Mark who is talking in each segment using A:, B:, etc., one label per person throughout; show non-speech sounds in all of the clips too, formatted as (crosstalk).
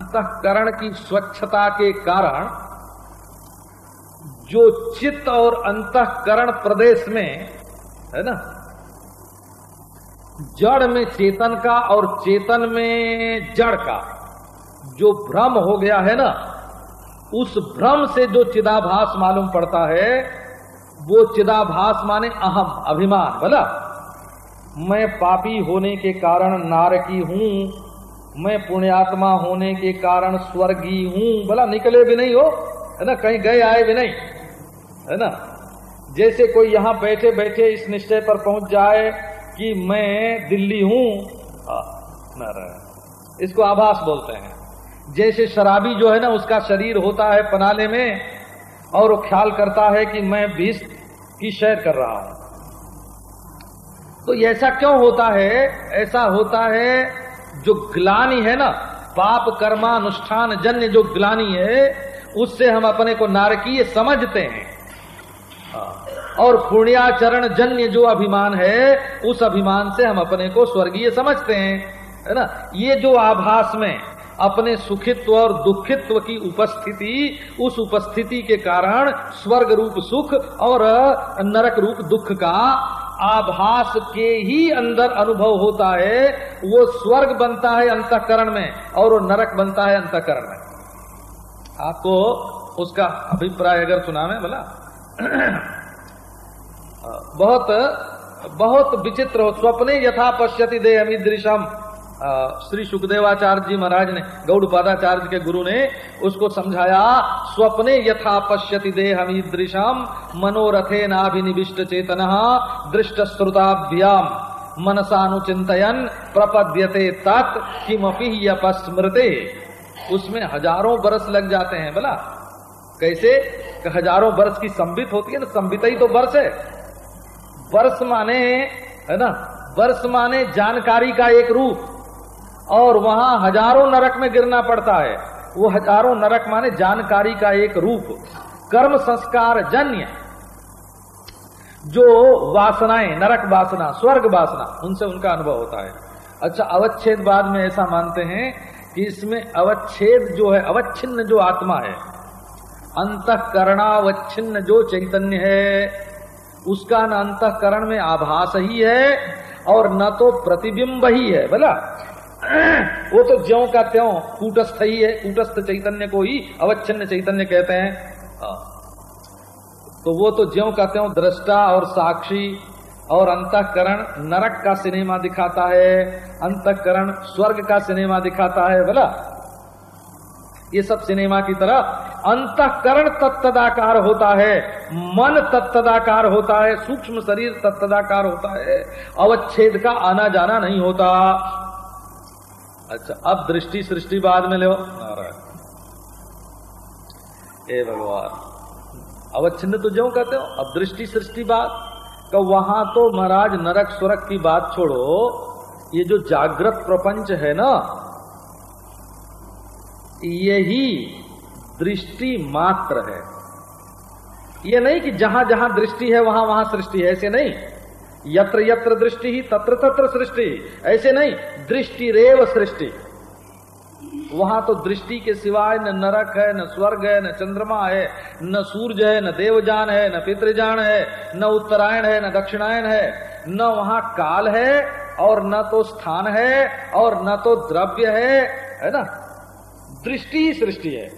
A: अंतकरण की स्वच्छता के कारण जो चित्त और अंतकरण प्रदेश में, है ना, जड़ में चेतन का और चेतन में जड़ का, जो भ्रम हो गया है ना, उस भ्रम से जो चिदाभास मालूम पड़ता है, वो चिदाभास माने अहम, अभिमान बोला मैं पापी होने के कारण नारकी हूँ मैं पुण्यात्मा होने के कारण स्वर्गी हूँ। बोला निकले भी नहीं हो, है ना? कहीं गए आए भी नहीं, है ना? जैसे कोई यहाँ बैठे बैठे इस निश्चय पर पहुँच जाए कि मैं दिल्ली हूँ। इसको आभास बोलते हैं। जैसे शराबी जो है ना, उसका शरीर होता है पनाले में और वो ख्याल करता है कि मैं बीस की शेयर कर रहा हूँ। तो ऐसा क्यों होता है? ऐसा होता है जो ग्लानी है ना, पाप कर्मानुष्ठान जन्य जो ग्लानी है, उससे हम अपने को नारकीय समझते हैं हाँ। और पुण्याचरण जन्य जो अभिमान है, उस अभिमान से हम अपने को स्वर्गीय समझते हैं, है ना ये जो आभास में अपने सुखित्व और दुखित्व की उपस्थिति, उस उपस्थिति के कारण स्वर्ग रूप सुख और नरक रूप दुख का आभास के ही अंदर अनुभव होता है, वो स्वर्ग बनता है अंतकरण में और वो नरक बनता है अंतकरण में। आपको उसका अभिप्राय अगर सुना में बोला (clears throat) बहुत बहुत विचित्र हो, स्वप्ने यथा पश्यति दे अमीदृशम श्री सुखदेवाचार्य जी महाराज ने गौड़पादाचार्य के गुरु ने उसको समझाया, स्वप्ने यथा पश्यति देहमीदृशम मनोरथे नाभिनिविष्ट चेतन दृष्ट श्रुताभ्याम मनसानुचिंतन प्रपद्यते तत् किमपि अपस्मृते उसमें हज़ारों बरस लग जाते हैं, बोला। कैसे? हज़ारों बरस की संबित होती है ना, संबित ही तो वर्ष है। वर्ष माने, है ना? वर्ष माने जानकारी का एक रूप। और वहाँ हज़ारों नरक में गिरना पड़ता है। वो हज़ारों नरक माने जानकारी का एक रूप, कर्म संस्कार जन्य। जो वासनाएँ, नरक वासना, स्वर्ग वासना, उनसे उनका अनुभव होता है। अच्छा अवच्छेद बाद में ऐसा मानते हैं कि इसमें अवच्छेद जो है, अवच्छिन्न जो आत्मा है, अंतकरणावच्छिन्न जो चैतन्य है, उसका न अंतकरण में आभास ही है और न तो प्रतिबिंब ही है, बोला? वो तो ज्यो का त्यों, कूटस्थ ही है, कूटस्थ चैतन्य को ही अवच्छिन्न चैतन्य कहते हैं। हाँ। तो वो तो ज्यो का त्यों दृष्टा और साक्षी और अंतकरण नरक का सिनेमा दिखाता है, अंतकरण स्वर्ग का सिनेमा दिखाता है, बोला। ये सब सिनेमा की तरह अंतकरण तत्तदाकार होता है, मन तत्तदाकार होता है, सूक्ष्म शरीर तत्तदाकार होता है, अवच्छेद का आना जाना नहीं होता। अच्छा अब दृष्टि सृष्टि बाद में लो नारायण। ए भगवान अवच्छिन्न तो जो कहते हो, अब दृष्टि सृष्टि बाद। का वहाँ तो महाराज नरक स्वर्ग की बात छोड़ो, ये जो जागृत प्रपंच है ना, यही दृष्टि मात्र है। ये नहीं कि जहाँ जहाँ दृष्टि है, वहाँ वहाँ सृष्टि है, ऐसे नहीं। यत्र यत्र दृष्टि ही तत्र तत्र सृष्टि। ऐसे नहीं दृष्टि रेव सृष्टि। वहाँ तो दृष्टि के सिवाय न नरक है, न स्वर्ग है, न चंद्रमा है, न सूर्य है, न देवजान है, न पितृजान है, न उत्तरायण है, न दक्षिणायन है। न वहाँ काल है और न तो स्थान है और न तो द्रव्य है है ना? दृष्टि ही सृष्टि है।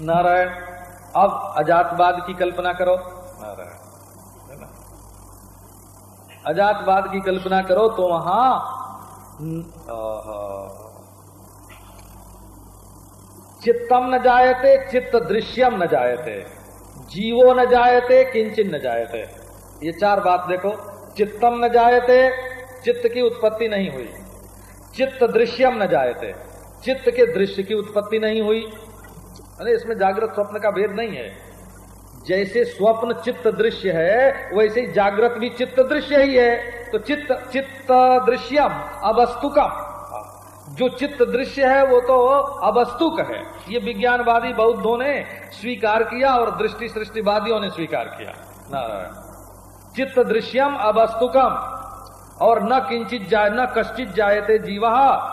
A: नारायण, अब अजातवाद की कल्पना करो नारायण अजातवाद की कल्पना करो तो वहाँ चित्तम न जायते, चित्त दृश्यम न जायते। जीवो न जायते, किंचन न जायते। ये चार बात देखो। चित्तम न जायते, चित्त की उत्पत्ति नहीं हुई। चित्त दृश्यम न जायते, चित्त के दृश्य की उत्पत्ति नहीं हुई। अरे, इसमें जागृत स्वप्न का भेद नहीं है। जैसे स्वप्न चित्त दृश्य है, वैसे जागृत भी चित्त दृश्य ही है। तो चित्त चित्त दृश्यम, अवस्तुकम। जो चित्त दृश्य है, वो तो अवस्तुक है। ये विज्ञानवादी बौद्धों ने स्वीकार किया और दृष्टि सृष्टिवादियों ने स्वीकार किया। नारायण। चित्त दृश्यम, अवस्तुकम। और न किंचित जाए न कश्चित जायते जीवा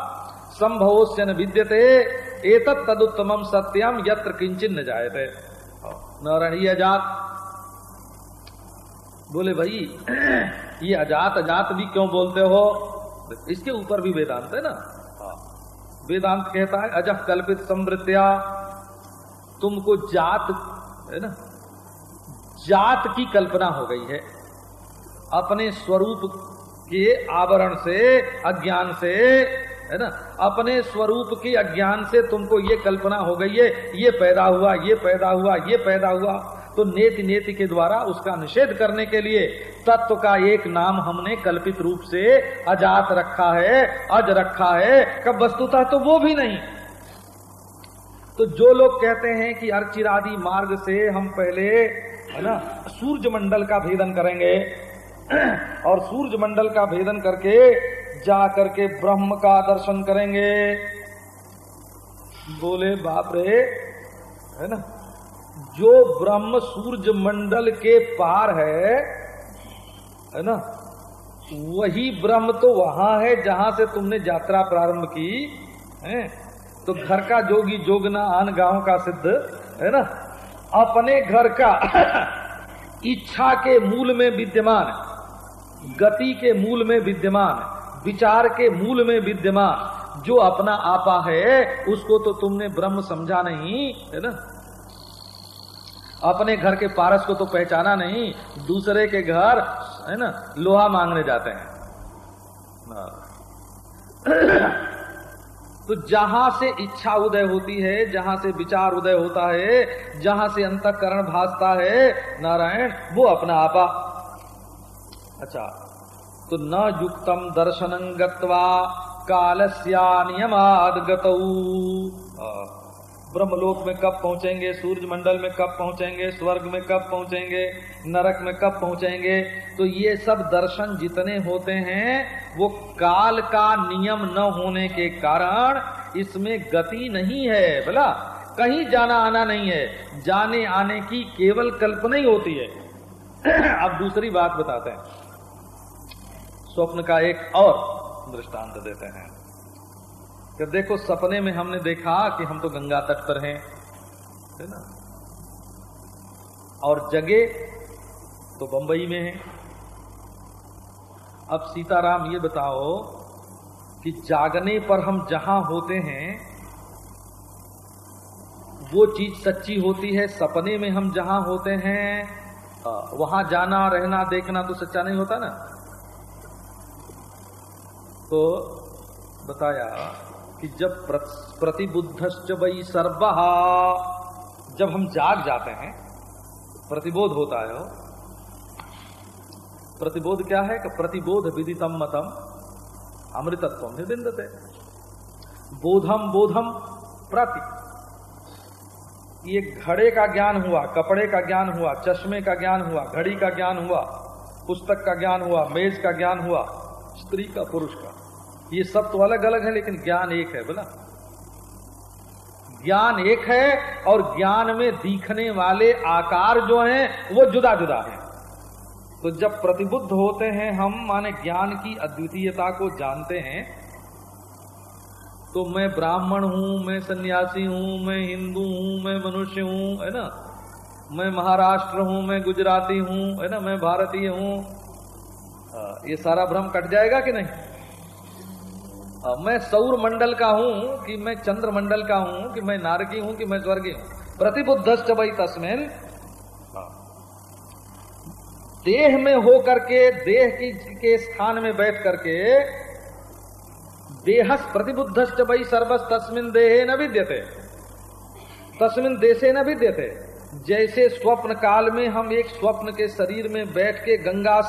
A: संभव से न विद्यते। एतत् तदुत्तमम सत्यम यत्र किंचन न जायते। नारायण ये अजात। बोले भाई ये अजात अजात भी क्यों बोलते हो? इसके ऊपर भी वेदांत है ना? वेदांत कहता है अजह कल्पित समृत्या तुमको जात है ना? जात की कल्पना हो गई है। अपने स्वरूप के आवरण से अज्ञान से है ना? अपने स्वरूप के अज्ञान से तुमको ये कल्पना हो गई है, ये पैदा हुआ, ये पैदा हुआ, ये पैदा हुआ। तो नेति नेति के द्वारा उसका निषेध करने के लिए तत्व का एक नाम हमने कल्पित रूप से अजात रखा है, अज रखा है, कब वस्तुता तो वो भी नहीं। तो जो लोग कहते हैं कि अर्चिरादि मार्ग से हम पहले, है ना सूर्य मंडल का भेदन करेंगे, और सूर्य मंडल का भेदन करके जा करके ब्रह्म का दर्शन करेंगे। बोले, बाप रे, है ना? जो ब्रह्म सूर्य मंडल के पार है है ना? वही ब्रह्म तो वहाँ है जहाँ से तुमने यात्रा प्रारंभ की, है? तो घर का जोगी जोगना आन गाँव का सिद्ध, है ना? अपने घर का (coughs) इच्छा के मूल में विद्यमान, गति के मूल में विद्यमान विचार के मूल में विद्यमान, जो अपना आपा है, उसको तो तुमने ब्रह्म समझा नहीं, है ना? अपने घर के पारस को तो पहचाना नहीं, दूसरे के घर, है ना, लोहा मांगने जाते हैं। तो जहाँ से इच्छा उदय होती है, जहाँ से विचार उदय होता है, जहाँ से अंतकरण भासता है, नारायण, वो अपना आपा। अच्छा तो न युक्तम दर्शनं गत्वा ब्रह्मलोक में कब पहुँचेंगे सूर्य मंडल में कब पहुँचेंगे, स्वर्ग में कब पहुँचेंगे, नरक में कब पहुँचेंगे? तो ये सब दर्शन जितने होते हैं, वो काल का नियम न होने के कारण इसमें गति नहीं है बोला कहीं जाना आना नहीं है। जाने आने की केवल कल्पना ही होती है। (clears throat) अब दूसरी बात बताते हैं। स्वप्न का एक और दृष्टांत देते हैं। कि देखो सपने में हमने देखा कि हम तो गंगा तट पर हैं, है ना? और जगे तो बंबई में है। अब सीताराम, ये बताओ कि जागने पर हम जहाँ होते हैं, वो चीज़ सच्ची होती है, सपने में हम जहाँ होते हैं वहाँ जाना, रहना, देखना तो सच्चा नहीं होता ना? तो बताया कि जब प्रतिबुद्धश्च वही सर्व जब हम जाग जाते हैं, प्रतिबोध होता है प्रतिबोध क्या है? कि प्रतिबोध विदितम मतम अमृतत्व निबिंदते। बोधम बोधम, प्रति। ये घड़े का ज्ञान हुआ, कपड़े का ज्ञान हुआ, चश्मे का ज्ञान हुआ, घड़ी का ज्ञान हुआ, पुस्तक का ज्ञान हुआ, मेज का ज्ञान हुआ, स्त्री का पुरुष का। ये सब तो अलग अलग है, लेकिन ज्ञान एक है, बोला। ज्ञान एक है, और ज्ञान में दिखने वाले आकार जो हैं, वो जुदा जुदा हैं। तो जब प्रतिबुद्ध होते हैं हम, माने ज्ञान की अद्वितीयता को जानते हैं तो मैं ब्राह्मण हूँ, मैं सन्यासी हूँ, मैं हिंदू हूँ, मैं मनुष्य हूँ, है ना? मैं महाराष्ट्र हूँ, मैं गुजराती हूँ, है ना? मैं भारतीय हूँ, ये सारा भ्रम कट जाएगा कि नहीं? मैं सौर मंडल का हूँ कि मैं चंद्र मंडल का हूँ कि मैं नारकी हूँ कि मैं स्वर्गीय हूँ। प्रतिबुद्ध भाई तस्मेन। देह में हो करके देह की के स्थान में बैठ करके देहस प्रतिबुद्ध भाई सर्वस तस्मिन देहे न विद्यते। तस्मिन देशे न विद्यते। जैसे स्वप्न काल में हम एक स्वप्न के शरीर में बैठ के गंगा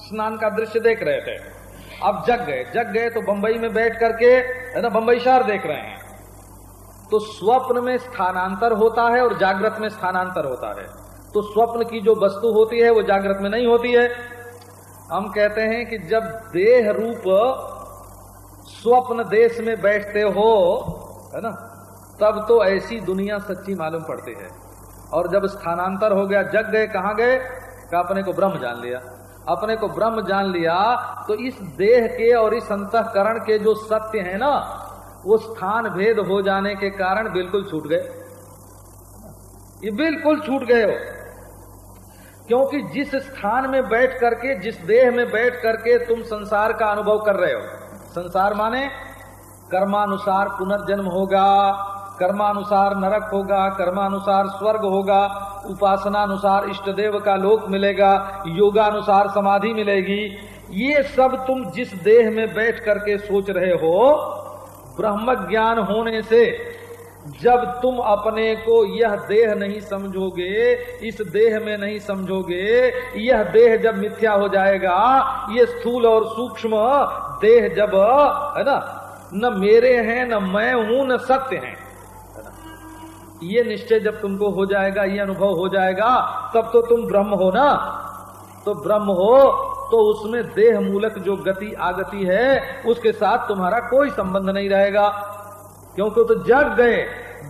A: स्नान का दृश्य देख रहे थे। अब जग गए जग गए तो बंबई में बैठ करके, है ना, बंबई शहर देख रहे हैं। तो स्वप्न में स्थानांतर होता है और जागृत में स्थानांतर होता है। तो स्वप्न की जो वस्तु होती है, वो जागृत में नहीं होती है। हम कहते हैं कि जब देह रूप स्वप्न देश में बैठते हो, है ना, तब तो ऐसी दुनिया सच्ची मालूम पड़ती है। और जब स्थानांतर हो गया, जग गए, कहा गए? का अपने को ब्रह्म जान लिया। अपने को ब्रह्म जान लिया तो इस देह के और इस अंतकरण के जो सत्य है ना, वो स्थान भेद हो जाने के कारण बिल्कुल छूट गए। ये बिल्कुल छूट गए हो। क्योंकि जिस स्थान में बैठ करके, जिस देह में बैठ करके तुम संसार का अनुभव कर रहे हो, संसार माने कर्मानुसार पुनर्जन्म होगा कर्मानुसार नरक होगा, कर्मानुसार स्वर्ग होगा उपासना अनुसार इष्ट देव का लोक मिलेगा, योगानुसार समाधि मिलेगी। ये सब तुम जिस देह में बैठ करके सोच रहे हो ब्रह्म ज्ञान होने से, जब तुम अपने को यह देह नहीं समझोगे, इस देह में नहीं समझोगे, यह देह जब मिथ्या हो जाएगा, ये स्थूल और सूक्ष्म देह जब, है ना, न मेरे हैं, न मैं हूँ, न सत्य है। ये निश्चय जब तुमको हो जाएगा, ये अनुभव हो जाएगा, तब तो तुम ब्रह्म हो ना? तो ब्रह्म हो तो उसमें देह मूलक जो गति आगति है, उसके साथ तुम्हारा कोई संबंध नहीं रहेगा। क्योंकि तो जग गए।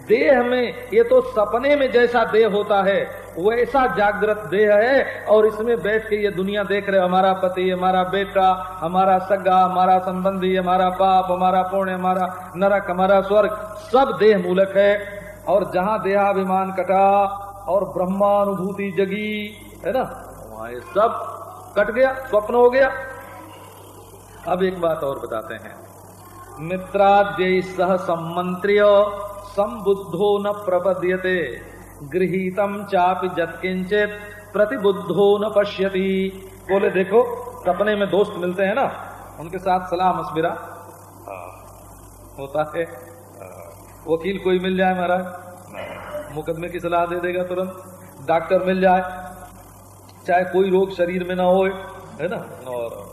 A: देह में, ये तो सपने में जैसा देह होता है, वैसा जागृत देह है, और इसमें बैठ के ये दुनिया देख रहे हमारा पति, हमारा बेटा, हमारा सगा, हमारा संबंधी, हमारा पाप हमारा पुण्य, हमारा नरक, हमारा स्वर्ग, सब देह मूलक है। और जहाँ देहाभिमान कटा और ब्रह्मानुभूति जगी, है ना? वहाँ ये सब कट गया, स्वप्न हो गया। अब एक बात और बताते हैं। मित्राद्य सह सम्मंत्रिय संबुद्धो न प्रपद्यते। गृहीतम चापि जत्किंचित प्रतिबुद्धो न पश्यति। बोले, देखो, सपने में दोस्त मिलते हैं ना? उनके साथ सलाह मशविरा होता है। वकील कोई मिल जाए महाराज? मुकदमे की सलाह दे देगा तुरंत। डॉक्टर मिल जाए। चाहे कोई रोग शरीर में ना हो, है ना? और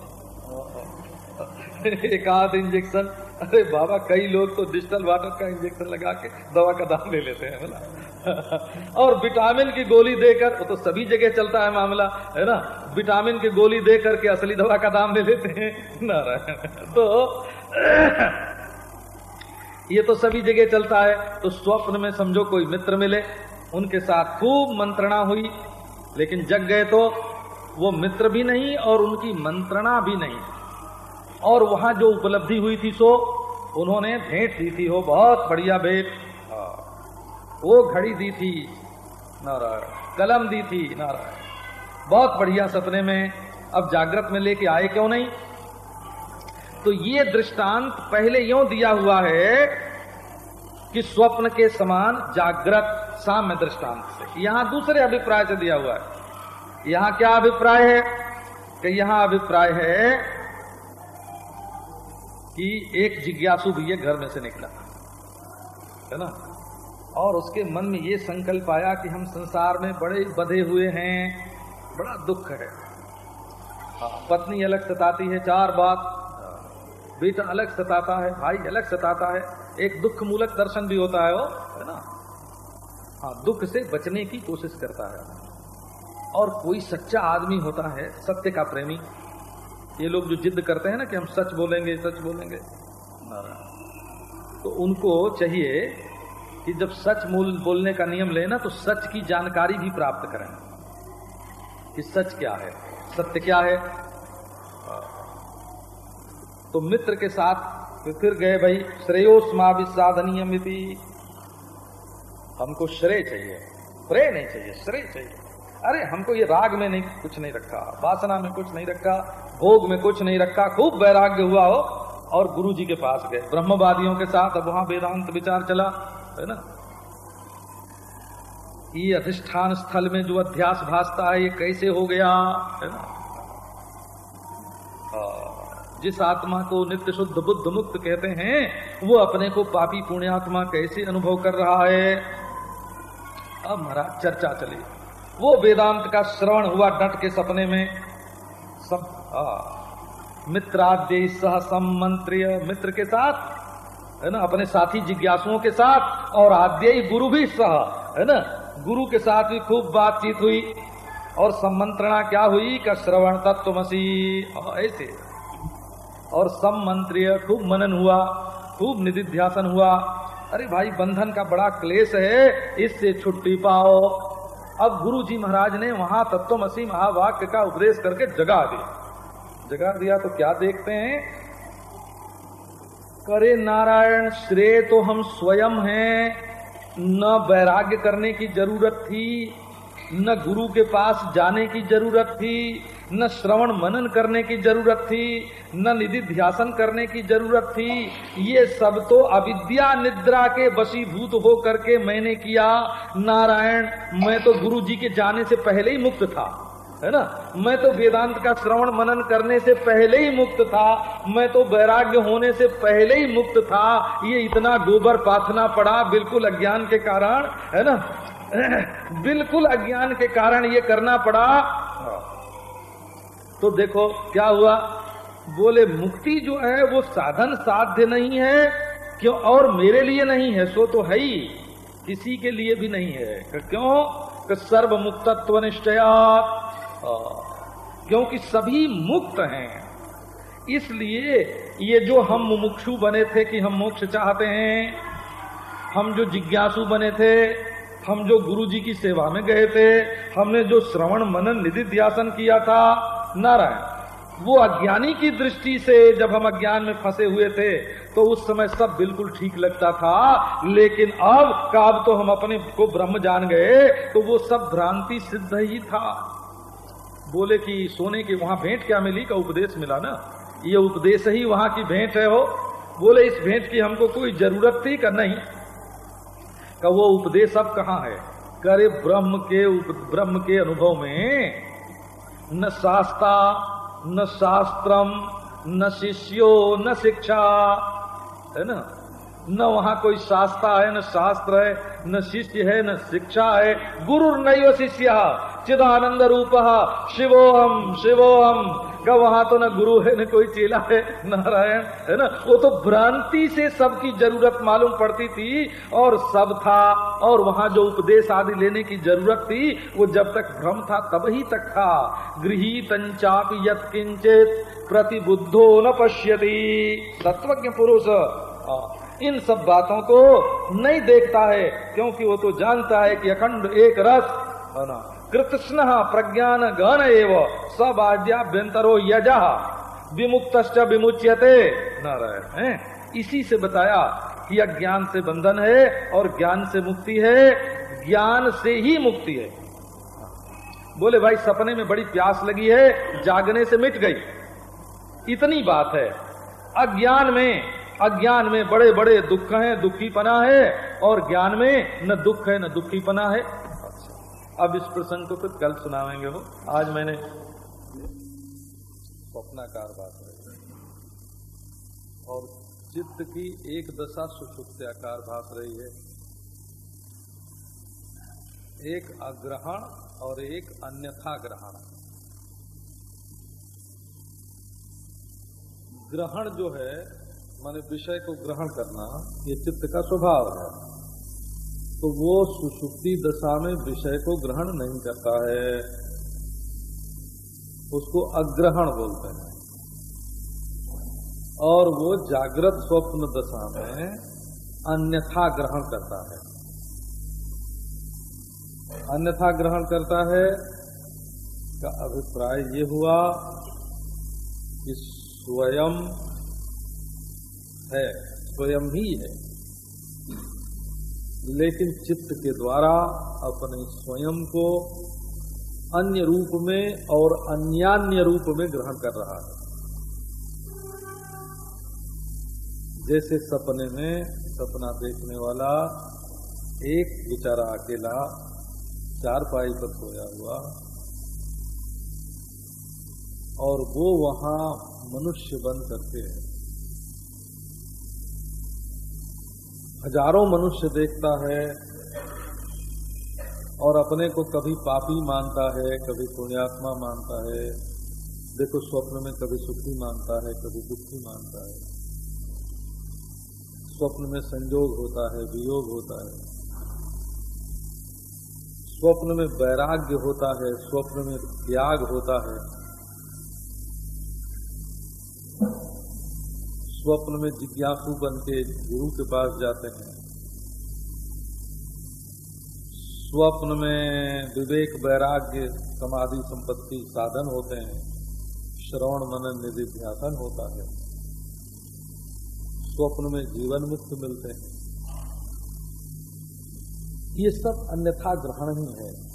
A: (laughs) एक आध इंजेक्शन। अरे बाबा, कई लोग तो डिजिटल वाटर का इंजेक्शन लगा के दवा का दाम ले लेते हैं बोला (laughs) और विटामिन की गोली देकर, वो तो सभी जगह चलता है मामला, है ना? विटामिन की गोली दे करके असली दवा का दाम ले लेते हैं, नारायण। (laughs) तो ये तो सभी जगह चलता है तो स्वप्न में समझो कोई मित्र मिले, उनके साथ खूब मंत्रणा हुई, लेकिन जग गए तो वो मित्र भी नहीं और उनकी मंत्रणा भी नहीं। और वहाँ जो उपलब्धि हुई थी सो, उन्होंने भेंट दी थी, हो, बहुत बढ़िया भेंट। हाँ। वो घड़ी दी थी, नारायण, कलम दी थी, नारायण। बहुत बढ़िया सपने में, अब जागृत में लेके आए क्यों नहीं? तो ये दृष्टांत पहले यो दिया हुआ है कि स्वप्न के समान जागृत साम्य दृष्टांत से। यहाँ दूसरे अभिप्राय से दिया हुआ है। यहाँ क्या अभिप्राय है? कि यहाँ अभिप्राय है कि एक जिज्ञासु भी घर में से निकला है ना? और उसके मन में ये संकल्प आया कि हम संसार में बड़े बधे हुए हैं बड़ा दुख है। हाँ, पत्नी अलग सताती है चार बात बेटा अलग सताता है, भाई अलग सताता है। एक दुख मूलक दर्शन भी होता है वो, है ना? हाँ दुख से बचने की कोशिश करता है। और कोई सच्चा आदमी होता है, सत्य का प्रेमी। ये लोग जो जिद करते हैं ना कि हम सच बोलेंगे सच बोलेंगे। तो उनको चाहिए कि जब सच मूल बोलने का नियम लेना तो सच की जानकारी भी प्राप्त करें कि सच क्या है, सत्य क्या है तो मित्र के साथ फिर गए भाई श्रेयोस्मा विसाधनीय हमको श्रेय चाहिए। प्रेय नहीं चाहिए, श्रेय चाहिए। अरे, हमको ये राग में नहीं, कुछ नहीं रखा। वासना में कुछ नहीं रखा, भोग में कुछ नहीं रखा। खूब वैराग्य हुआ, हो। और गुरु जी के पास गए। ब्रह्मवादियों के साथ अब वहाँ वेदांत विचार चला, है ना? ये अधिष्ठान स्थल में जो अध्यास भासता है, ये कैसे हो गया, है ना? जिस आत्मा को नित्य शुद्ध बुद्ध मुक्त कहते हैं, वो अपने को पापी पुण्यात्मा कैसे अनुभव कर रहा है? अब महाराज, चर्चा चली। वो वेदांत का श्रवण हुआ डट के सपने में। सब मित्राद्य सह सम्मंत्रिय मित्र के साथ, है ना, अपने साथी जिज्ञासुओं के साथ, और आद्य गुरु भी सह, है ना, गुरु के साथ भी खूब बातचीत हुई। और सम्मंत्रणा क्या हुई? का श्रवण तत्वमसी, ऐसे। और सम्मंत्रिय खूब मनन हुआ, खूब निधिध्यासन हुआ। अरे भाई, बंधन का बड़ा क्लेश है, इससे छुट्टी पाओ। अब गुरु जी महाराज ने वहाँ तत्वमसी महावाक्य का उपदेश करके जगा दिया। जगा दिया तो क्या देखते हैं? करे नारायण, श्रेय तो हम स्वयं हैं। न वैराग्य करने की ज़रूरत थी, न गुरु के पास जाने की ज़रूरत थी। न श्रवण मनन करने की ज़रूरत थी, न निधि ध्यासन करने की ज़रूरत थी। ये सब तो अविद्या निद्रा के वशीभूत हो करके मैंने किया। नारायण, मैं तो गुरु जी के जाने से पहले ही मुक्त था, है ना? मैं तो वेदांत का श्रवण मनन करने से पहले ही मुक्त था। मैं तो वैराग्य होने से पहले ही मुक्त था। ये इतना गोबर पाथना पड़ा बिल्कुल अज्ञान के कारण, है ना? (clears throat) बिल्कुल अज्ञान के कारण ये करना पड़ा। तो देखो क्या हुआ? बोले, मुक्ति जो है, वो साधन साध्य नहीं है, क्यों और मेरे लिए नहीं है? सो तो है ही। किसी के लिए भी नहीं है। क्यों? सर्व मुक्तत्व निश्चया क्योंकि सभी मुक्त हैं। इसलिए ये जो हम मुमुक्षु बने थे कि हम मोक्ष चाहते हैं, हम जो जिज्ञासु बने थे, हम जो गुरु जी की सेवा में गए थे, हमने जो श्रवण मनन निधि ध्यासन किया था नारायण, वो अज्ञानी की दृष्टि से जब हम अज्ञान में फंसे हुए थे तो उस समय सब बिल्कुल ठीक लगता था। लेकिन अब काब तो हम अपने को ब्रह्म जान गए तो वो सब भ्रांति सिद्ध ही था। बोले कि सोने की वहाँ भेंट क्या मिली का उपदेश मिला ना? ये उपदेश ही वहाँ की भेंट है हो बोले, इस भेंट की हमको कोई ज़रूरत थी का नहीं? का वो उपदेश अब कहाँ है? करे ब्रह्म के ब्रह्म के अनुभव में न शास्ता न शास्त्रम न शिष्यो न शिक्षा। है ना? न वहाँ कोई शास्त्र है, न शास्त्र है, न शिष्य है, न शिक्षा है। गुरु नहीं शिष्य, चिदानंद रूप। शिवोहम शिवोहम का वहाँ तो न गुरु है, न कोई चेला है, नारायण, है ना? वो तो भ्रांति से सबकी ज़रूरत मालूम पड़ती थी और सब था। और वहाँ जो उपदेश आदि लेने की ज़रूरत थी, वो जब तक भ्रम था, तब ही तक था। गृहित यत प्रतिबुद्धो न पश्यति। तत्वज्ञ पुरुष। इन सब बातों को नहीं देखता है, क्योंकि वो तो जानता है कि अखंड एक रस, है ना? कृष्ण प्रज्ञान गण एव सब आद्याभ्यंतरो यजा। विमुक्त विमुच्यते। नारायण, है? इसी से बताया कि अज्ञान से बंधन है और ज्ञान से मुक्ति है। ज्ञान से ही मुक्ति है। बोले, भाई, सपने में बड़ी प्यास लगी है, जागने से मिट गई। इतनी बात है। अज्ञान में अज्ञान में बड़े बड़े दुख हैं, दुखी पना है, और ज्ञान में न दुख है, न दुखी पना है। अब इस प्रसंग को फिर कल सुनावेंगे वो। आज मैंने स्वप्नाकार बात है और चित्त की एक दशा सुषुप्त्याकार भाष रही है। एक अग्रहण और एक अन्यथा ग्रहण। ग्रहण जो है माने विषय को ग्रहण करना ये चित्त का स्वभाव है। तो वो सुसुप्ति दशा में विषय को ग्रहण नहीं करता है। उसको अग्रहण बोलते हैं। और वो जागृत स्वप्न दशा में अन्यथा ग्रहण करता है। अन्यथा ग्रहण करता है का अभिप्राय ये हुआ कि स्वयं है, स्वयं ही है। लेकिन चित्त के द्वारा अपने स्वयं को अन्य रूप में और अन्यान्य रूप में ग्रहण कर रहा है। जैसे सपने में सपना देखने वाला एक बेचारा अकेला चार पाई पर सोया हुआ और वो वहाँ मनुष्य बन करके है। हज़ारों मनुष्य देखता है और अपने को कभी पापी मानता है, कभी पुण्यात्मा मानता है। देखो, स्वप्न में कभी सुखी मानता है, कभी दुखी मानता है। स्वप्न में संजोग होता है, वियोग होता है। स्वप्न में वैराग्य होता है, स्वप्न में त्याग होता है। स्वप्न में जिज्ञासु बन के गुरु के पास जाते हैं। स्वप्न में विवेक, वैराग्य, समाधि संपत्ति साधन होते हैं। श्रवण मनन निधि ध्यान होता है। स्वप्न में जीवन मुक्त मिलते हैं। ये सब अन्यथा ग्रहण ही है।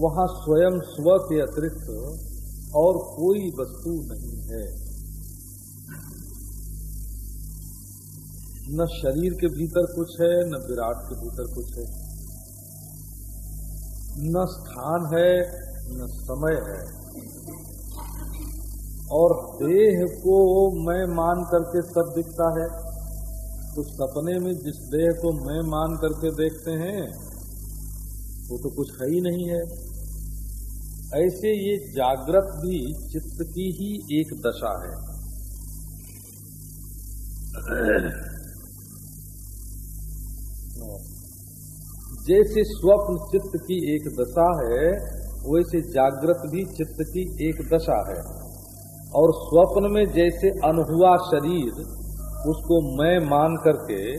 A: वहाँ स्वयं स्व के अतिरिक्त और कोई वस्तु नहीं है। न शरीर के भीतर कुछ है, न विराट के भीतर कुछ है। न स्थान है, न समय है। और देह को मैं मान करके सब दिखता है। तो सपने में जिस देह को मैं मान करके देखते हैं, वो तो कुछ है ही नहीं है। ऐसे ये जागृत भी चित्त की ही एक दशा है। जैसे स्वप्न चित्त की एक दशा है, वैसे जागृत भी चित्त की एक दशा है। और स्वप्न में जैसे अनहुआ शरीर, उसको मैं मान करके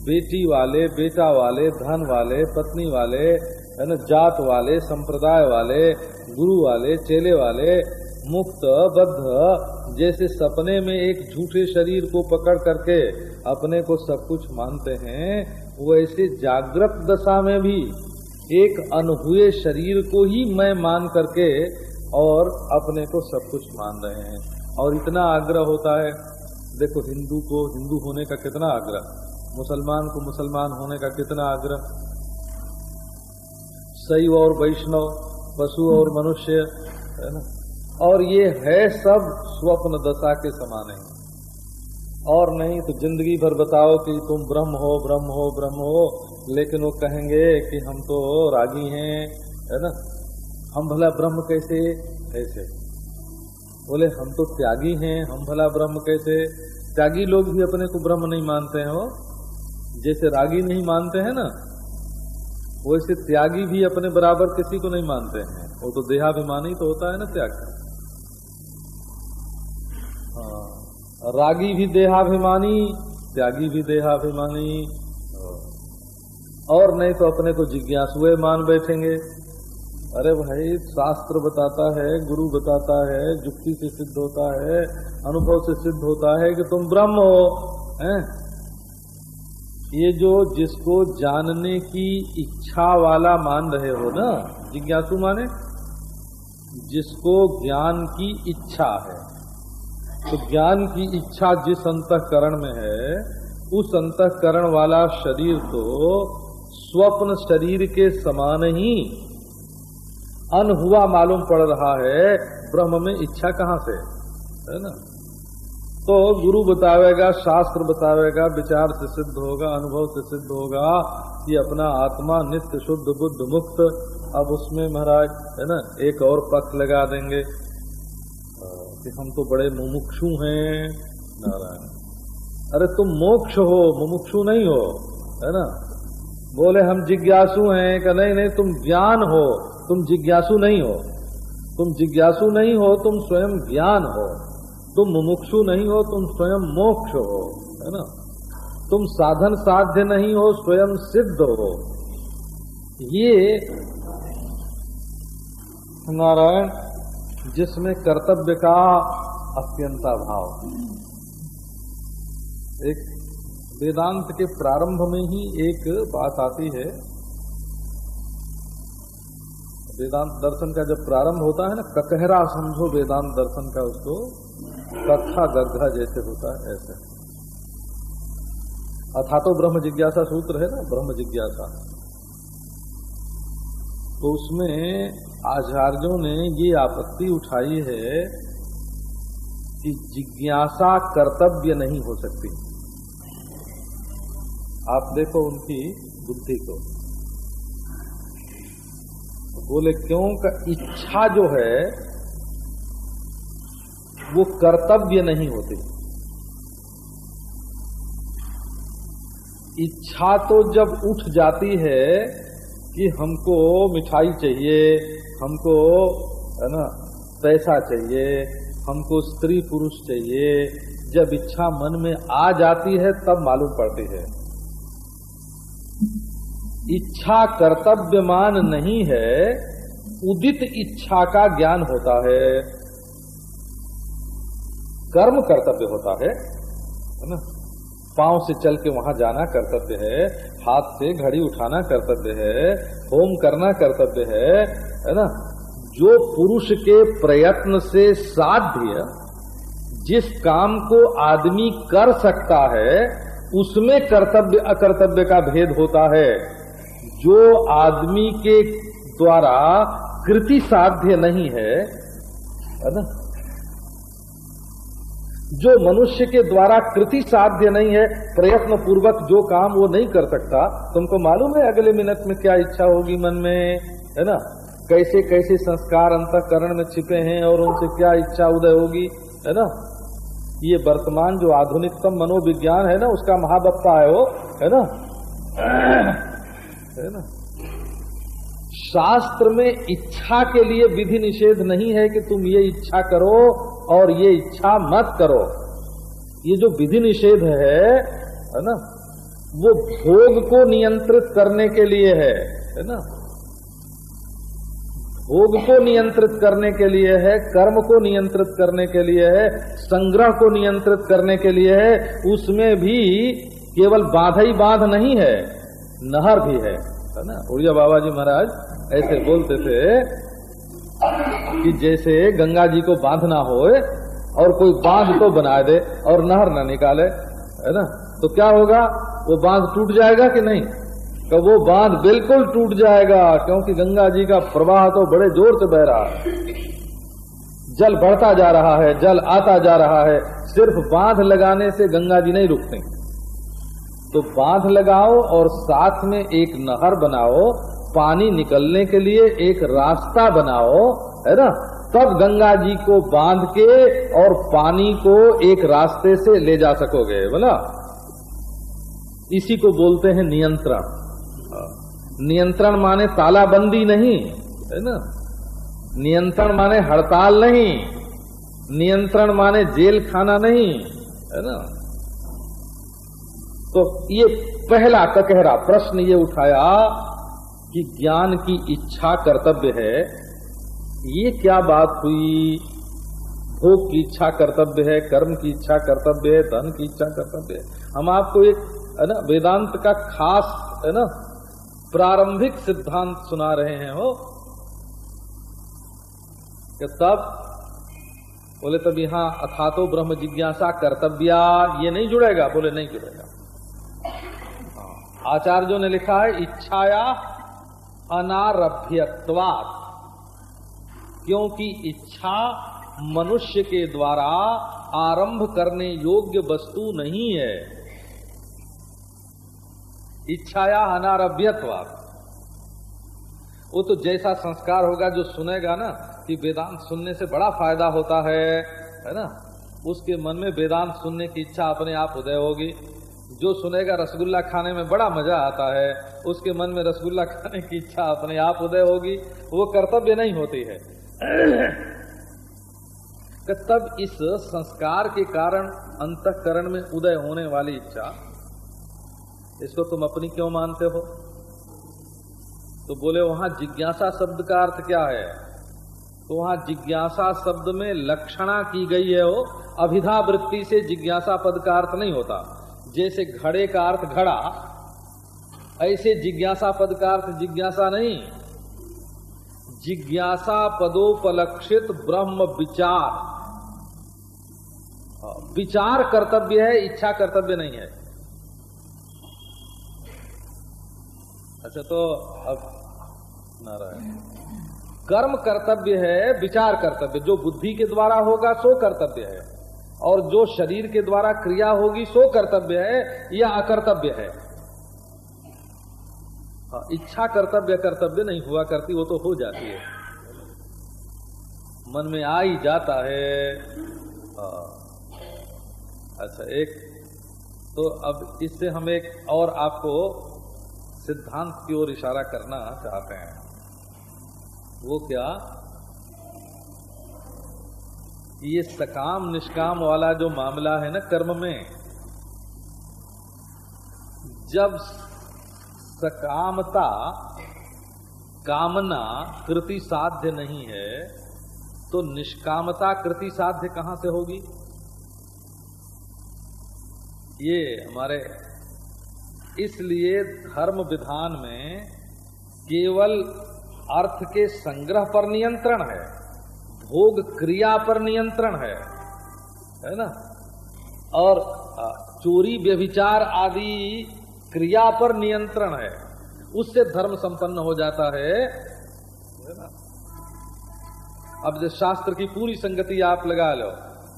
A: बेटी वाले, बेटा वाले, धन वाले, पत्नी वाले, है ना, जात वाले, संप्रदाय वाले, गुरु वाले, चेले वाले, मुक्त, बद्ध, जैसे सपने में एक झूठे शरीर को पकड़ करके अपने को सब कुछ मानते हैं वैसे जागृत दशा में भी एक अनहुए शरीर को ही मैं मान करके और अपने को सब कुछ मान रहे हैं। और इतना आग्रह होता है। देखो, हिंदू को, हिंदू होने का कितना आग्रह? मुसलमान को मुसलमान होने का कितना आग्रह? शैव और वैष्णव, पशु और मनुष्य, है ना? और ये है सब स्वप्न दशा के समान है। और नहीं तो ज़िंदगी भर बताओ कि तुम ब्रह्म हो ब्रह्म हो ब्रह्म हो। लेकिन वो कहेंगे कि हम तो रागी हैं, है ना? हम भला ब्रह्म कैसे? ऐसे। बोले, हम तो त्यागी हैं, हम भला ब्रह्म कैसे? त्यागी लोग भी अपने को ब्रह्म नहीं मानते हैं वो जैसे रागी नहीं मानते हैं ना, वैसे त्यागी भी अपने बराबर किसी को नहीं मानते हैं। वो तो देहाभिमानी तो होता है ना त्याग हाँ रागी भी देहाभिमानी, त्यागी भी देहाभिमानी। और नहीं तो अपने को जिज्ञासुए मान बैठेंगे। अरे भाई, शास्त्र बताता है, गुरु बताता है, जुक्ति से सिद्ध होता है, अनुभव से सिद्ध होता है कि तुम ब्रह्म हो, हैं? ये जो जिसको जानने की इच्छा वाला मान रहे हो ना, जिज्ञासु माने, जिसको ज्ञान की इच्छा है। तो ज्ञान की इच्छा जिस अंतकरण में है, उस अंतकरण वाला शरीर तो स्वप्न शरीर के समान ही अनहुआ मालूम पड़ रहा है, ब्रह्म में इच्छा कहाँ से? है ना? तो गुरु बतावेगा, शास्त्र बतावेगा, विचार से सिद्ध होगा, अनुभव से सिद्ध होगा कि अपना आत्मा नित्य शुद्ध, बुद्ध मुक्त, अब उसमें महाराज, है ना, एक और पक्ष लगा देंगे। कि हम तो बड़े मुमुक्षु हैं, नारायण। अरे तुम मोक्ष हो, मुमुक्षु नहीं हो, है ना? बोले, हम जिज्ञासु हैं कि नहीं नहीं, तुम ज्ञान हो, तुम जिज्ञासु नहीं हो। तुम जिज्ञासु नहीं हो, तुम स्वयं ज्ञान हो। तुम मुमुक्षु नहीं हो, तुम स्वयं मोक्ष हो, है ना? तुम साधन साध्य नहीं हो, स्वयं सिद्ध हो। ये, नारायण जिसमें कर्तव्य का अत्यंता भाव एक वेदांत के प्रारंभ में ही एक बात आती है। वेदांत दर्शन का जब प्रारंभ होता है ना, ककहरा समझो वेदांत दर्शन का उसको, कथा गग्घा जैसे होता है ऐसे। अथा तो ब्रह्म जिज्ञासा सूत्र है ना, ब्रह्म जिज्ञासा। तो उसमें आचार्यों ने ये आपत्ति उठाई है कि जिज्ञासा कर्तव्य नहीं हो सकती। आप देखो उनकी बुद्धि को। बोले, क्यों? का इच्छा जो है, वो कर्तव्य नहीं होती। इच्छा तो जब उठ जाती है कि हमको मिठाई चाहिए, हमको, है ना, पैसा चाहिए, हमको स्त्री पुरुष चाहिए। जब इच्छा मन में आ जाती है, तब मालूम पड़ती है। इच्छा कर्तव्यमान नहीं है, उदित इच्छा का ज्ञान होता है। कर्म कर्तव्य होता है है ना। पाँव से चल के वहाँ जाना कर्तव्य है, हाथ से घड़ी उठाना कर्तव्य है, होम करना कर्तव्य है है ना? जो पुरुष के प्रयत्न से साध्य, जिस काम को आदमी कर सकता है, उसमें कर्तव्य, अकर्तव्य का भेद होता है। जो आदमी के द्वारा कृति साध्य नहीं है है ना? जो मनुष्य के द्वारा कृति साध्य नहीं है प्रयत्न पूर्वक जो काम वो नहीं कर सकता, तुमको मालूम है अगले मिनट में क्या इच्छा होगी मन में? है ना? कैसे कैसे संस्कार अंतकरण में छिपे हैं और उनसे क्या इच्छा उदय होगी? है ना? ये वर्तमान जो आधुनिकतम मनोविज्ञान है ना, उसका महाबप्पा है वो, है ना? है ना? शास्त्र में इच्छा के लिए विधि निषेध नहीं है कि तुम ये इच्छा करो और ये इच्छा मत करो। ये जो विधि निषेध है है ना, वो भोग को नियंत्रित करने के लिए है है ना। भोग को नियंत्रित करने के लिए है, कर्म को नियंत्रित करने के लिए है, संग्रह को नियंत्रित करने के लिए है, उसमें भी केवल बाधा ही बाध नहीं है, नहर भी है है ना। उड़िया बाबा जी महाराज ऐसे बोलते थे कि जैसे गंगा जी को बांधना हो और कोई बाँध तो बना दे और नहर न निकाले, है ना? तो क्या होगा? वो बाँध टूट जाएगा कि नहीं? तो वो बाँध बिल्कुल टूट जाएगा, क्योंकि गंगा जी का प्रवाह तो बड़े ज़ोर से बह रहा है। जल बढ़ता जा रहा है, जल आता जा रहा है। सिर्फ़ बाँध लगाने से गंगा जी नहीं रुकते। तो बाँध लगाओ और साथ में एक नहर बनाओ पानी निकलने के लिए एक रास्ता बनाओ, है ना? तब गंगा जी को बाँध के और पानी को एक रास्ते से ले जा सकोगे बोला इसी को बोलते हैं नियंत्रण। नियंत्रण माने तालाबंदी नहीं, है ना? नियंत्रण माने हड़ताल नहीं, नियंत्रण माने जेल खाना नहीं, है ना? तो ये पहला ककहरा प्रश्न ये उठाया कि ज्ञान की इच्छा कर्तव्य है, ये क्या बात हुई? भोग की इच्छा कर्तव्य है, कर्म की इच्छा कर्तव्य है, धन की इच्छा कर्तव्य है। हम आपको एक, है ना, वेदांत का खास, है ना, प्रारंभिक सिद्धांत सुना रहे हैं हो तब बोले तब यहाँ अथातो ब्रह्म जिज्ञासा कर्तव्या, ये नहीं जुड़ेगा, बोले नहीं जुड़ेगा। आचार्यों ने लिखा है, इच्छाया अनारभ्यत्वात। क्योंकि इच्छा मनुष्य के द्वारा आरंभ करने योग्य वस्तु नहीं है। इच्छाया अनारभ्यत्वात। वो तो जैसा संस्कार होगा जो सुनेगा ना, कि वेदांत सुनने से बड़ा फ़ायदा होता है है ना? उसके मन में वेदांत सुनने की इच्छा अपने आप उदय होगी। जो सुनेगा रसगुल्ला खाने में बड़ा मज़ा आता है, उसके मन में रसगुल्ला खाने की इच्छा अपने आप उदय होगी, वो कर्तव्य नहीं होती है। तब इस संस्कार के कारण अंतकरण में उदय होने वाली इच्छा, इसको तुम अपनी क्यों मानते हो? तो बोले, वहाँ जिज्ञासा शब्द का अर्थ क्या है? तो वहाँ जिज्ञासा शब्द में लक्षणा की गई है वो अभिधा वृत्ति से जिज्ञासा पद का अर्थ नहीं होता। जैसे घड़े का अर्थ घड़ा, ऐसे जिज्ञासा पद का अर्थ जिज्ञासा नहीं। जिज्ञासा पदोपलक्षित ब्रह्म विचार। विचार कर्तव्य है, इच्छा कर्तव्य नहीं है। अच्छा तो अब नारायण। कर्म कर्तव्य है, विचार कर्तव्य। जो बुद्धि के द्वारा होगा, सो कर्तव्य है। और जो शरीर के द्वारा क्रिया होगी सो कर्तव्य है या अकर्तव्य है। हाँ, इच्छा कर्तव्य कर्तव्य नहीं हुआ करती वो तो हो जाती है। मन में आ ही जाता है। हाँ। अच्छा एक तो अब इससे हम एक और आपको सिद्धांत की ओर इशारा करना चाहते हैं। वो क्या? ये सकाम निष्काम वाला जो मामला है ना कर्म में, जब सकामता, कामना कृति साध्य नहीं है तो निष्कामता कृति साध्य कहाँ से होगी? ये हमारे, इसलिए धर्म विधान में केवल अर्थ के संग्रह पर नियंत्रण है। भोग क्रिया पर नियंत्रण है है ना? और चोरी, व्यभिचार आदि क्रिया पर नियंत्रण है, उससे धर्म संपन्न हो जाता है अब जो शास्त्र की पूरी संगति आप लगा लो,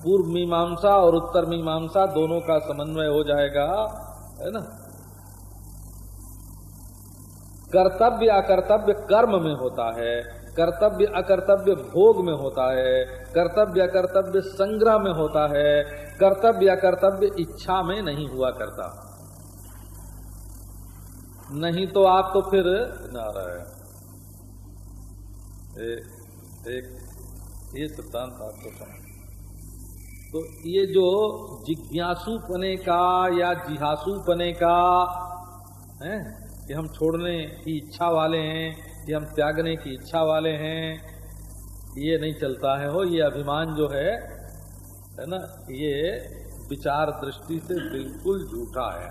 A: पूर्व मीमांसा और उत्तर मीमांसा दोनों का समन्वय हो जाएगा, है ना? कर्तव्य, अकर्तव्य कर्म में होता है कर्तव्य अकर्तव्य भोग में होता है, कर्तव्य अकर्तव्य संग्रह में होता है, कर्तव्य अकर्तव्य इच्छा में नहीं हुआ करता। नहीं तो आप तो फिर नारायण। एक, ये सिद्धांत आपको समझ। तो ये जो जिज्ञासु पने का या जिहासु पने का, है कि हम छोड़ने की इच्छा वाले हैं कि हम त्यागने की इच्छा वाले हैं, ये नहीं चलता है। हो, ये अभिमान जो है है ना, ये विचार दृष्टि से बिल्कुल झूठा है।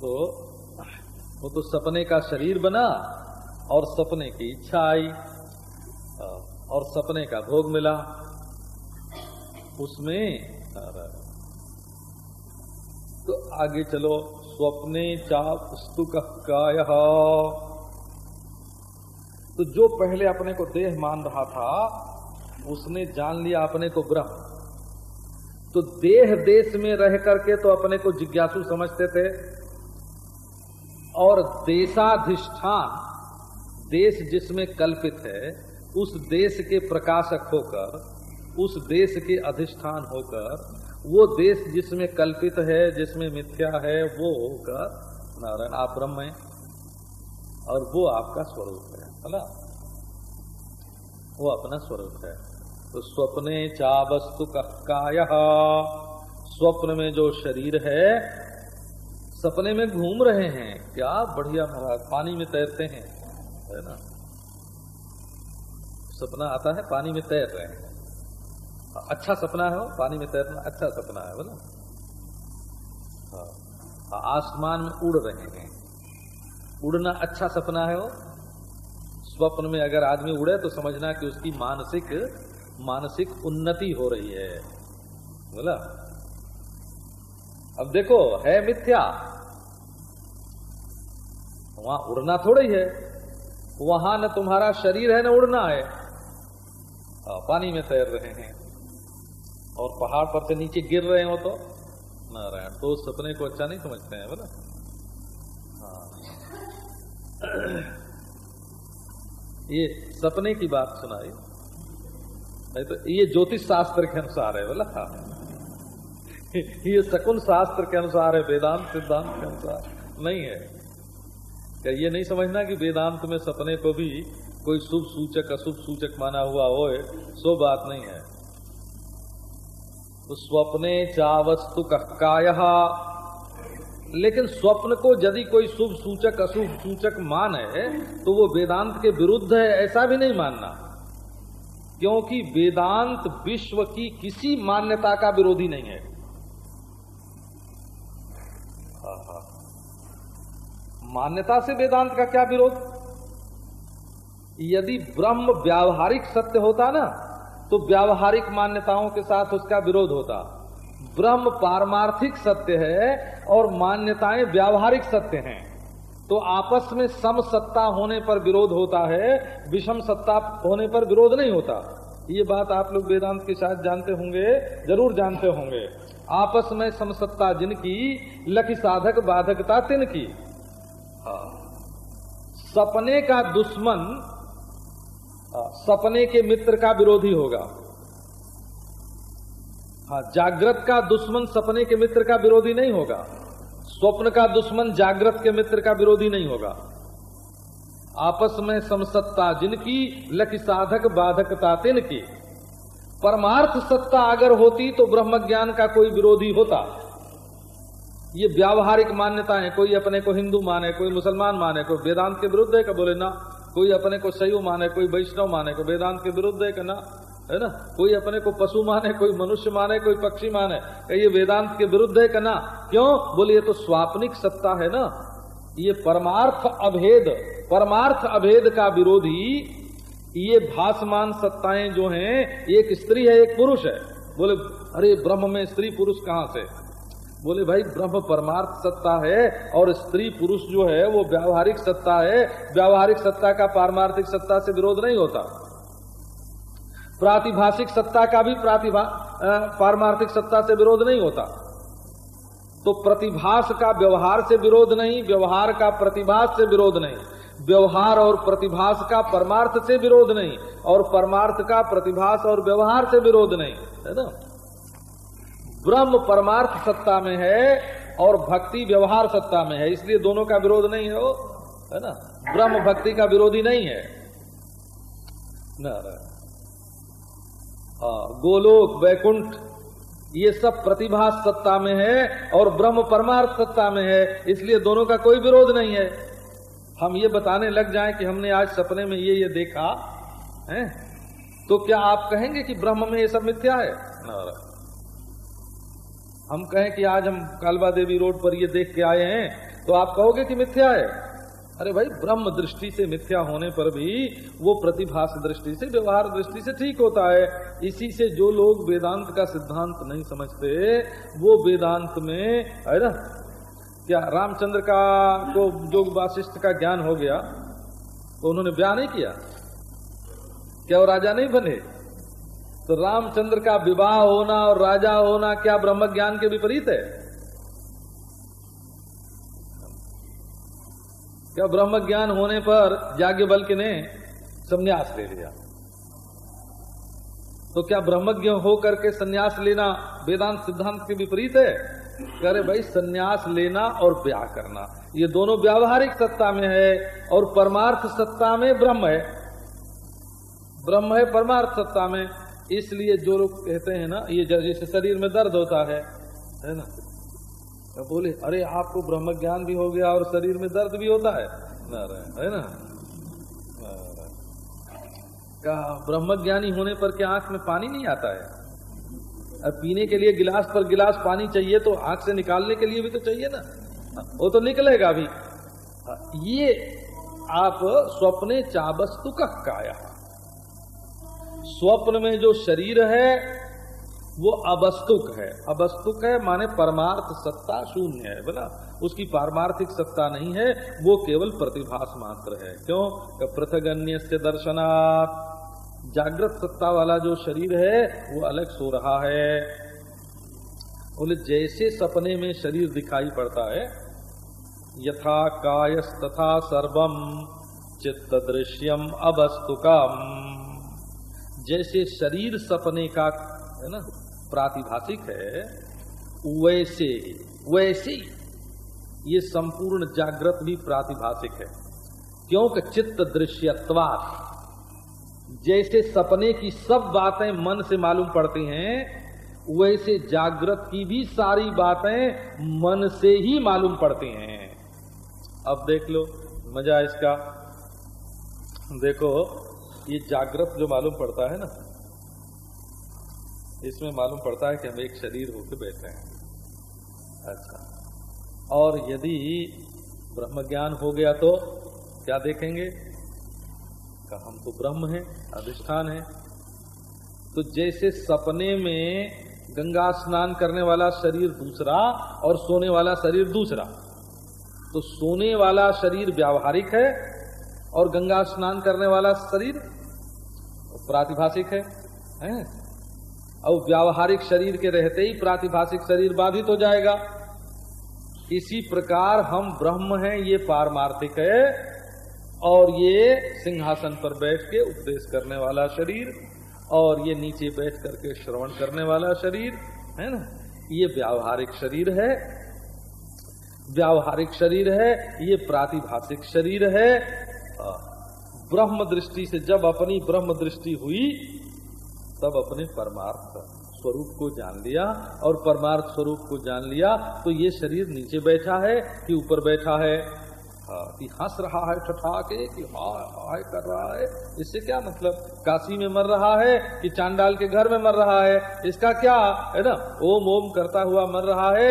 A: तो वो तो सपने का शरीर बना, और सपने की इच्छा आई, और सपने का भोग मिला। उसमें तो आगे चलो स्वप्ने चाप स्तुक काय। तो जो पहले अपने को देह मान रहा था, उसने जान लिया अपने को ब्रह्म तो देह देश में रह करके तो अपने को जिज्ञासु समझते थे। और देशाधिष्ठान, देश जिसमें कल्पित है, उस देश के प्रकाशक होकर, उस देश के अधिष्ठान होकर वो देश जिसमें कल्पित है, जिसमें मिथ्या है, वो होकर नारायण। आप ब्रह्म है और वो आपका स्वरूप है ना? वो अपना स्वरूप है। तो स्वप्ने चा वस्तु काय स्वप्न में जो शरीर है, सपने में घूम रहे हैं। क्या बढ़िया महाराज पानी में तैरते हैं, है ना? सपना आता है, पानी में तैर रहे हैं। अच्छा सपना है वो, पानी में तैरना अच्छा सपना है, बोला। हाँ। आसमान में उड़ रहे हैं। उड़ना अच्छा सपना है वो। स्वप्न में अगर आदमी उड़े तो समझना कि उसकी मानसिक मानसिक उन्नति हो रही है। बोला। अब देखो, है मिथ्या। वहाँ उड़ना थोड़ा ही। है वहाँ न तुम्हारा शरीर है, न उड़ना है, पानी में तैर रहे हैं। और पहाड़ पर से नीचे गिर रहे हो तो? नारायण तो सपने को अच्छा नहीं समझते हैं बोला हाँ। (clears throat) ये सपने की बात सुनाई। तो ये ज्योतिष शास्त्र के अनुसार है, बोला? हाँ। (laughs) ये शकुन शास्त्र के अनुसार है, वेदांत सिद्धांत के अनुसार। नहीं है। क्या ये नहीं समझना कि वेदांत में सपने को भी कोई शुभ सूचक, अशुभ सूचक माना हुआ हो सो बात नहीं है। स्वप्ने चावस्तु काय लेकिन स्वप्न को यदि कोई शुभ सूचक, अशुभ सूचक मान है तो वो वेदांत के विरुद्ध है, ऐसा भी नहीं मानना। क्योंकि वेदांत विश्व की किसी मान्यता का विरोधी नहीं है। मान्यता से वेदांत का क्या विरोध? यदि ब्रह्म व्यावहारिक सत्य होता ना तो व्यावहारिक मान्यताओं के साथ उसका विरोध होता। ब्रह्म पारमार्थिक सत्य है और मान्यताएँ व्यावहारिक सत्य हैं। तो आपस में सम सत्ता होने पर विरोध होता है, विषम सत्ता होने पर विरोध नहीं होता। ये बात आप लोग वेदांत के साथ जानते होंगे, ज़रूर जानते होंगे। आपस में समसत्ता जिनकी लकी साधक बाधकता तिनकी हाँ। सपने का दुश्मन सपने के मित्र का विरोधी होगा। हाँ जागृत का दुश्मन सपने के मित्र का विरोधी नहीं होगा। स्वप्न का दुश्मन जागृत के मित्र का विरोधी नहीं होगा। आपस में समसत्ता जिनकी लकी साधक बाधकता तिनकी। परमार्थ सत्ता अगर होती तो ब्रह्म ज्ञान का कोई विरोधी होता। ये व्यावहारिक मान्यता है कोई अपने को हिंदू माने, कोई मुसलमान माने, कोई वेदांत के विरुद्ध है क्या बोले ना? कोई अपने को शैव माने, कोई वैष्णव माने, कोई वेदांत के विरुद्ध है कि ना? है ना? कोई अपने को पशु माने, कोई मनुष्य माने, कोई पक्षी माने ये वेदांत के विरुद्ध है कना क्यों? बोले, ये तो स्वाप्निक सत्ता है ना? ये परमार्थ अभेद परमार्थ अभेद का विरोधी, ये भासमान सत्ताएँ जो हैं, एक स्त्री है, एक पुरुष है। बोले, अरे ब्रह्म में स्त्री पुरुष कहाँ से? बोले, भाई, ब्रह्म परमार्थ सत्ता है और स्त्री पुरुष जो है, वो व्यावहारिक सत्ता है। व्यावहारिक सत्ता का पारमार्थिक सत्ता से विरोध नहीं होता। प्रातिभाषिक सत्ता का भी प्रातिभा पारमार्थिक सत्ता से विरोध नहीं होता। तो प्रतिभास का व्यवहार से विरोध नहीं, व्यवहार का प्रतिभास से विरोध नहीं। व्यवहार और प्रतिभास का परमार्थ से विरोध नहीं और परमार्थ का प्रतिभास और व्यवहार से विरोध नहीं। है ना? ब्रह्म परमार्थ सत्ता में है और भक्ति व्यवहार सत्ता में है। इसलिए दोनों का विरोध नहीं है वो है ना? ब्रह्म भक्ति का विरोधी नहीं है। न गोलोक, वैकुंठ, ये सब प्रतिभा सत्ता में है और ब्रह्म परमार्थ सत्ता में है। इसलिए दोनों का कोई विरोध नहीं है। हम ये बताने लग जाएँ कि हमने आज सपने में ये ये देखा, है? तो क्या आप कहेंगे कि ब्रह्म में ये सब मिथ्या है? हम कहें कि आज हम कालबा देवी रोड पर ये देख के आए हैं तो आप कहोगे कि मिथ्या है? अरे भाई, ब्रह्म दृष्टि से मिथ्या होने पर भी वो प्रतिभास दृष्टि से, व्यवहार दृष्टि से ठीक होता है। इसी से जो लोग वेदांत का सिद्धांत नहीं समझते, वो वेदांत में है ना, क्या रामचंद्र का को जो वाशिष्ठ का ज्ञान हो गया तो उन्होंने ब्याह नहीं किया? क्या वो राजा नहीं बने? तो रामचंद्र का विवाह होना और राजा होना क्या ब्रह्म ज्ञान के विपरीत है? क्या ब्रह्म ज्ञान होने पर बल्कि ने संन्यास ले लिया? तो क्या ब्रह्मज्ञ हो करके संन्यास लेना वेदांत सिद्धांत के विपरीत है? करे भाई, सन्यास लेना और ब्याह करना, ये दोनों व्यावहारिक सत्ता में है और परमार्थ सत्ता में ब्रह्म है। ब्रह्म है, परमार्थ सत्ता में। इसलिए जो लोग कहते हैं ना, ये जैसे शरीर में दर्द होता है है ना? तो बोले, अरे, आपको ब्रह्म ज्ञान भी हो गया और शरीर में दर्द भी होता है। ना है ना? ब्रह्म ज्ञानी होने पर क्या आँख में पानी नहीं आता है? अब पीने के लिए गिलास पर गिलास पानी चाहिए तो आँख से निकालने के लिए भी तो चाहिए ना। वो तो निकलेगा भी। ये आप स्वप्ने चाबस्तु का काया स्वप्न में जो शरीर है, वो अवस्तुक है। अवस्तुक है माने परमार्थ सत्ता शून्य है, बोला? उसकी पारमार्थिक सत्ता नहीं है, वो केवल प्रतिभास मात्र है। क्यों? पृथगन्य से दर्शनाथ जागृत सत्ता वाला जो शरीर है, वो अलग सो रहा है। बोले, जैसे सपने में शरीर दिखाई पड़ता है, यथा कायस तथा सर्वम चित्त दृश्यम अवस्तुकम। जैसे शरीर सपने का, है ना, प्रातिभाषिक है, वैसे वैसे ये संपूर्ण जागृत भी प्रातिभाषिक है। क्योंकि चित्त दृश्यत्वात्? जैसे सपने की सब बातें मन से मालूम पड़ती हैं, वैसे जागृत की भी सारी बातें मन से ही मालूम पड़ती हैं। अब देख लो, मज़ा इसका। देखो ये जागृत जो मालूम पड़ता है ना, इसमें मालूम पड़ता है कि हम एक शरीर होकर बैठे हैं। अच्छा। और यदि ब्रह्म ज्ञान हो गया तो क्या देखेंगे? का हम तो ब्रह्म है, अधिष्ठान है। तो जैसे सपने में गंगा स्नान करने वाला शरीर दूसरा और सोने वाला शरीर दूसरा तो सोने वाला शरीर व्यावहारिक है और गंगा स्नान करने वाला शरीर प्रातिभाषिक है, है? और व्यावहारिक शरीर के रहते ही प्रातिभाषिक शरीर बाधित हो जाएगा। इसी प्रकार हम ब्रह्म हैं ये पारमार्थिक है और ये सिंहासन पर बैठ के उपदेश करने वाला शरीर और ये नीचे बैठ करके श्रवण करने वाला शरीर है ना? ये व्यावहारिक शरीर है। व्यावहारिक शरीर है ये प्रातिभाषिक शरीर है। ब्रह्म दृष्टि से जब अपनी ब्रह्म दृष्टि हुई तब अपने परमार्थ स्वरूप को जान लिया और परमार्थ स्वरूप को जान लिया तो ये शरीर नीचे बैठा है कि ऊपर बैठा है? हाँ, कि हंस रहा है ठठा के कि हाय हाय कर रहा है। इससे क्या मतलब? काशी में मर रहा है कि चांडाल के घर में मर रहा है? इसका क्या है ना? ओम ओम करता हुआ मर रहा है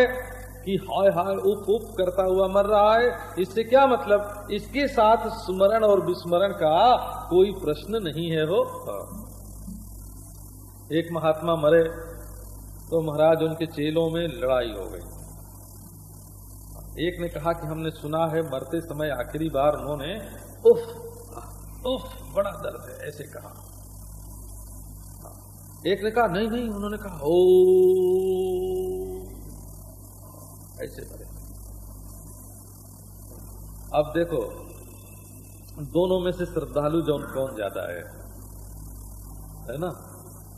A: कि हाय हाय उप उप करता हुआ मर रहा है। इससे क्या मतलब? इसके साथ स्मरण और विस्मरण का कोई प्रश्न नहीं है हो। हाँ। एक महात्मा मरे तो महाराज उनके चेलों में लड़ाई हो गई। एक ने कहा कि हमने सुना है, मरते समय आखिरी बार उन्होंने, उफ उफ, बड़ा दर्द है, ऐसे कहा। एक ने कहा, नहीं नहीं, उन्होंने कहा, ओ ऐसे मरे अब देखो दोनों में से श्रद्धालु जो कौन ज़्यादा है? है ना?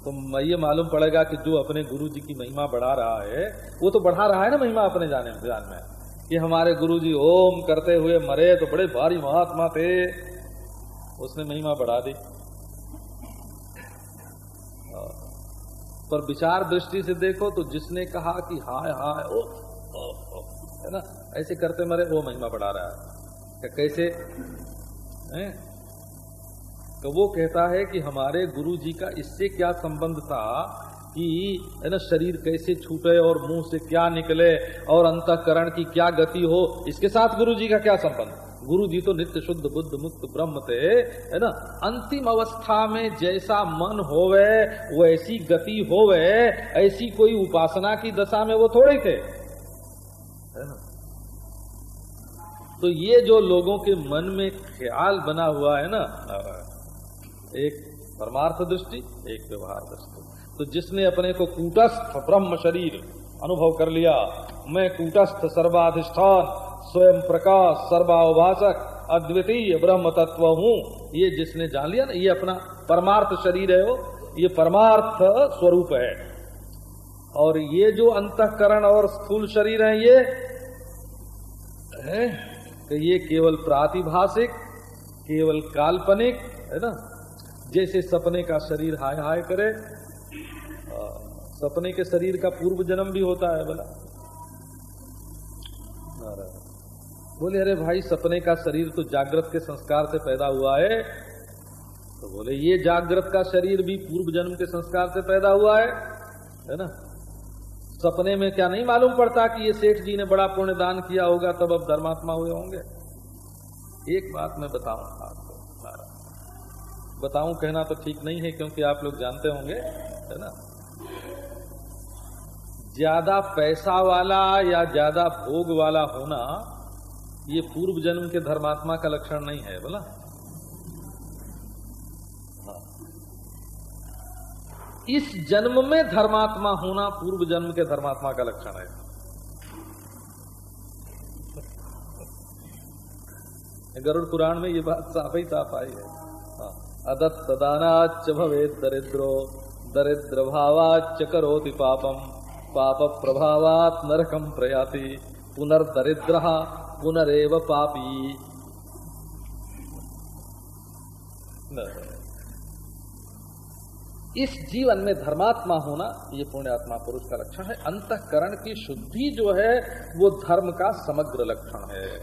A: तो ये मालूम पड़ेगा कि जो अपने गुरु जी की महिमा बढ़ा रहा है वो तो बढ़ा रहा है ना महिमा अपने जाने जान में। कि हमारे गुरु जी ओम करते हुए मरे तो बड़े भारी महात्मा थे। उसने महिमा बढ़ा दी। पर विचार दृष्टि से देखो तो जिसने कहा कि हाय हाय ओ, है ना? ऐसे करते मरे वो महिमा बढ़ा रहा है। कैसे? है? तो वो कहता है कि हमारे गुरु जी का इससे क्या संबंध था कि, है ना, शरीर कैसे छूटे और मुँह से क्या निकले और अंतकरण की क्या गति हो, इसके साथ गुरु जी का क्या संबंध? गुरु जी तो नित्य शुद्ध, बुद्ध मुक्त, ब्रह्म थे, है ना? अंतिम अवस्था में जैसा मन होवे, वैसी गति होवे, ऐसी कोई उपासना की दशा में वो थोड़े थे। है ना? तो ये जो लोगों के मन में ख्याल बना हुआ है ना, एक परमार्थ दृष्टि, एक व्यवहार दृष्टि। तो जिसने अपने को कूटस्थ ब्रह्म शरीर अनुभव कर लिया, मैं कूटस्थ सर्वाधिष्ठान, स्वयं प्रकाश सर्वाभाषक अद्वितीय ब्रह्म तत्व हूँ, ये जिसने जान लिया ना, ये अपना परमार्थ शरीर है वो, ये परमार्थ स्वरूप है। और ये जो अंतकरण और स्थूल शरीर है, ये है तो ये केवल प्रातिभाषिक, केवल काल्पनिक, है ना? जैसे सपने का शरीर हाय हाय करे सपने के शरीर का पूर्व जन्म भी होता है, बोला। बोले, अरे भाई, सपने का शरीर तो जागृत के संस्कार से पैदा हुआ है। तो बोले, ये जागृत का शरीर भी पूर्व जन्म के संस्कार से पैदा हुआ है। है ना? सपने में क्या नहीं मालूम पड़ता कि ये सेठ जी ने बड़ा पुण्य दान किया होगा, तब अब धर्मात्मा हुए होंगे। एक बात मैं बताऊँ आपको बताऊँ कहना तो ठीक नहीं है, क्योंकि आप लोग जानते होंगे, है ना? ज़्यादा पैसा वाला या ज़्यादा भोग वाला होना, ये पूर्व जन्म के धर्मात्मा का लक्षण नहीं है, बोला? इस जन्म में धर्मात्मा होना पूर्व जन्म के धर्मात्मा का लक्षण है। गरुड़ पुराण में ये बात साफ़ ही साफ़ आई है। अदत्तदानाच्च भवे दरिद्रो दरिद्र भावाच्च करोति पापम पाप प्रभावात् नरकम प्रयाति, पुनर्दरिद्र, पुनरेव पापी। इस जीवन में धर्मात्मा होना, ये पुण्यात्मा पुरुष का लक्षण है, अंतकरण की शुद्धि जो है, वो धर्म का समग्र लक्षण है।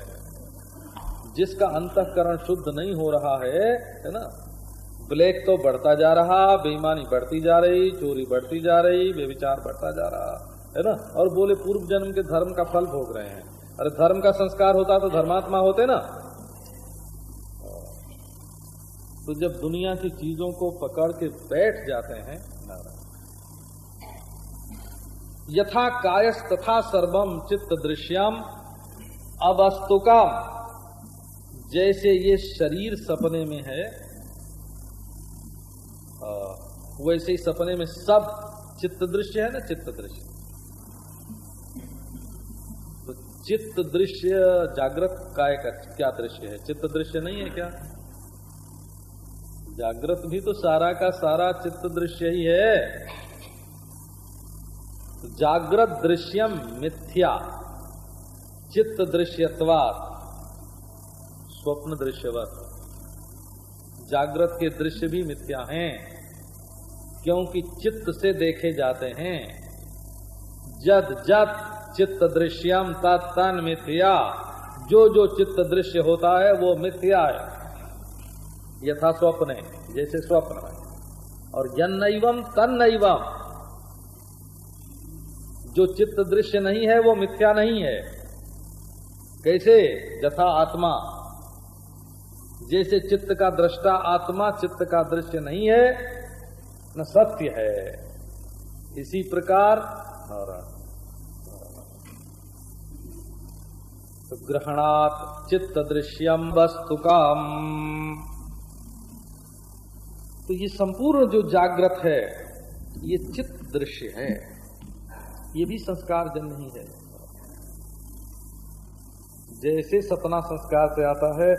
A: जिसका अंतकरण शुद्ध नहीं हो रहा है है ना? ब्लैक तो बढ़ता जा रहा, बेईमानी बढ़ती जा रही, चोरी बढ़ती जा रही बेविचार बढ़ता जा रहा, है ना? और बोले पूर्व जन्म के धर्म का फल भोग रहे हैं। अरे धर्म का संस्कार होता तो धर्मात्मा होते ना? तो जब दुनिया की चीज़ों को पकड़ के बैठ जाते हैं यथा कायस तथा सर्वम चित्त दृश्यम अवस्तुका जैसे ये शरीर सपने में है वैसे ही सपने में सब चित्त दृश्य है ना, चित्त दृश्य। तो चित्त दृश्य जागृत काय का क्या दृश्य है? चित्त दृश्य नहीं है क्या? जागृत भी तो सारा का सारा चित्त दृश्य ही है। तो जागृत दृश्यम मिथ्या, चित्त दृश्यत्वात, स्वप्न दृश्यवत। जागृत के दृश्य भी मिथ्या हैं, क्योंकि चित्त से देखे जाते हैं। जद जद चित्त दृश्यम तत्न मिथ्या, जो जो चित्त दृश्य होता है वो मिथ्या है। यथा स्वप्न, जैसे स्वप्न है। और जन्नैवम तन्नैवम जो चित्त दृश्य नहीं है, वो मिथ्या नहीं है। कैसे? जथा आत्मा। जैसे चित्त का दृष्टा आत्मा, चित्त का दृश्य नहीं है, न सत्य है। इसी प्रकार तो ग्रहणात चित्त दृश्यम वस्तु काम तो ये संपूर्ण जो जागृत है, ये चित्त दृश्य है। ये भी संस्कार जन ही है। जैसे सपना संस्कार से आता है